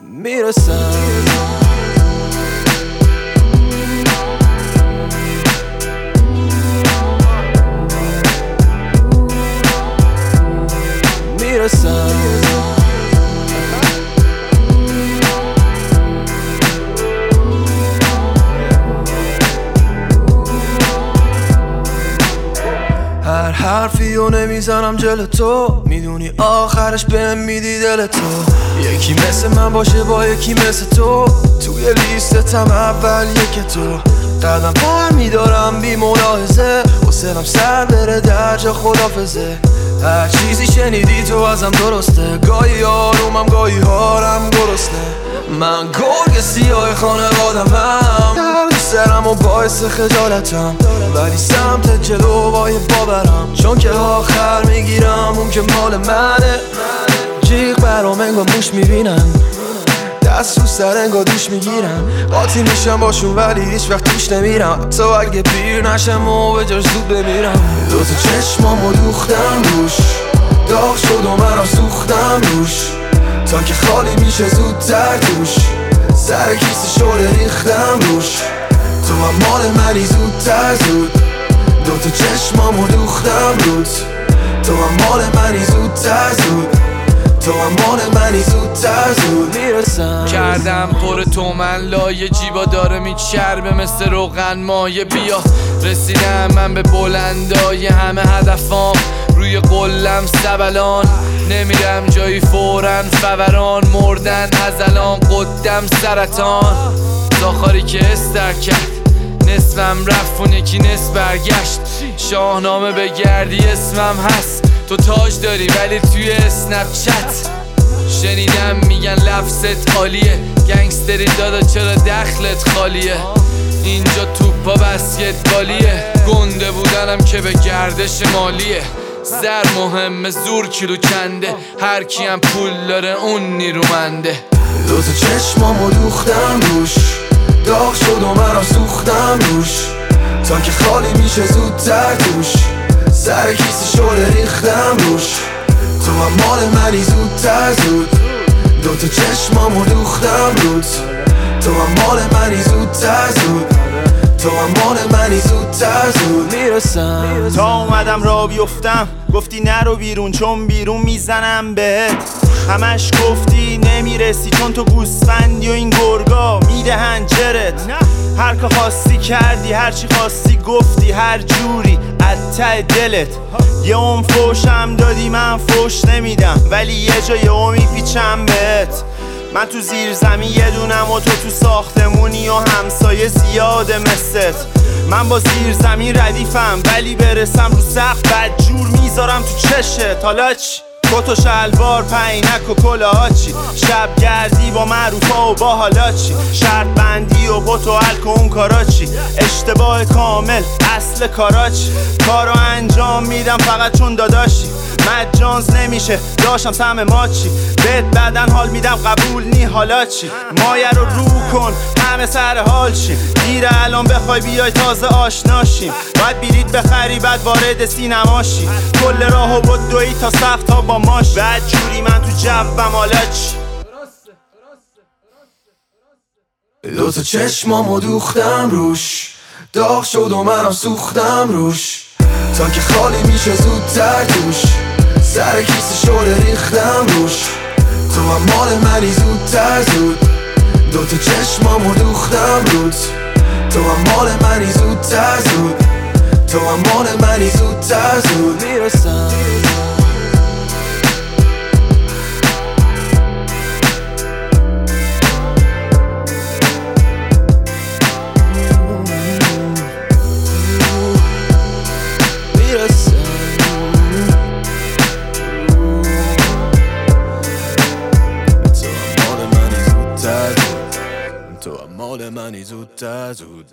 Middle sun. حرفی و نمی‌زنم جل تو. می‌دونی آخرش بهم میدی دل تو. یکی مثل من باشه با یکی مثل تو. توی لیستتم اول یک تو. قدم پر میدارم بی ملاحظه. حسنم سر بره درجا خدافزه. هر چیزی شنیدی تو ازم درسته. گاهی آرومم گاهی هارم درسته. من گرگ سیاه خانوادمم درد سرم و باعث خجالتم. ولی سمت جلو بای بابرم چون که آخر می‌گیرم اون که مال منه. جیغ برام انگار موش می‌بینم دست رو سر انگار دوش می‌گیرم قاطی میشم باشون ولی هیچ وقت توش نمیرم. تو اگه پیر نشم و به جاش زود بمیرم. دو تا چشمامو دوختم روش. داغ شد و منم سوختم روش. تا که خالی میشه زودتر توش سر کیسه شده ریختم روش. تو هم مال منی زودتر زود. دو تا چشمامو دوختم رود تو هم مال منی زودتر زود. تو هم مال منی زودتر زود. می‌رسم. کردم پر تو من لایه جیبا داره میچربه مثل روغن مایه. بیا. رسیدم من به بلندای همه هدفام. روی قلم سبلان. نمیرم جایی فورن فوران. مردن از الان قدم سرطان. زاخاری که استر کرد. نصفم رفت اون یکی نصف برگشت. شاهنامه به گردی اسمم هست. تو تاج داری ولی توی اسنپ چت. شنیدم میگن لفظت عالیه. گنگستری دادا چرا دخلت خالیه؟ اینجا توپا بسکتبالیه. گنده بودنم که به گردش مالیه. زر مهمه زور کیلو کنده. هر کیم پول داره اون نیرومنده. دو تا چشمامو دوختم روش. داغ شد و منم سوختم روش. تا که خالی میشه زودتر توش سر کیسه شده ریختم روش. تو هم مال منی زودتر زود. دو تا چشمامو دوختم رود. تو هم مال منی زودتر زود. تو هم مال منی زودتر زود. می‌رسم. تا اومدم را بیفتم. گفتی نرو بیرون چون بیرون می‌زنم بهت. همش گفتی نمی‌رسی چون تو گوسفندی و این گرگا می‌دهن جرت. هر که خواستی کردی هرچی خواستی گفتی هر جوری از ته دلت. یه اون فوشم دادی من فوش نمیدم. ولی یه جا یه میپیچم بهت. من تو زیر زمین یه دونم و تو تو ساختمونی و همسایه زیاده مثلت. من با زیر زمین ردیفم ولی برسم رو سخت بد جور می‌ذارم تو چشت. حالا چی؟ کت و شلوار پینک و کلاه چی شب گردی با معروفا و با حالا چی؟ شرط بندی و بوت و الک اون کارا چی؟ اشتباه کامل اصل کارا چی؟ کارو انجام میدم فقط چون داداشی. مجانز نمیشه داشتم سم ما چی؟ بهت بعدن حال میدم قبول نی حالا چی؟ مایه رو رو کن همه سر حال شیم دیره الان بخوای بیای تازه آشناشیم باید بیرید بخری بعد وارد سینماشی کل راه و بود دوی تا سخت ها با ماش بعد جوری من تو جوم حالا چی؟ دو تا چشمامو دوختم روش. داغ شد و منم سوختم روش. تا که خالی میشه زودتر توش سر کیسه شده ریختم روش. تو هم مال منی زودتر زود. دو تا چشمامو دوختم رود. تو هم مال منی زودتر زود. تو هم مال منی زودتر زود. می‌رسم. مال منی زودتر زود.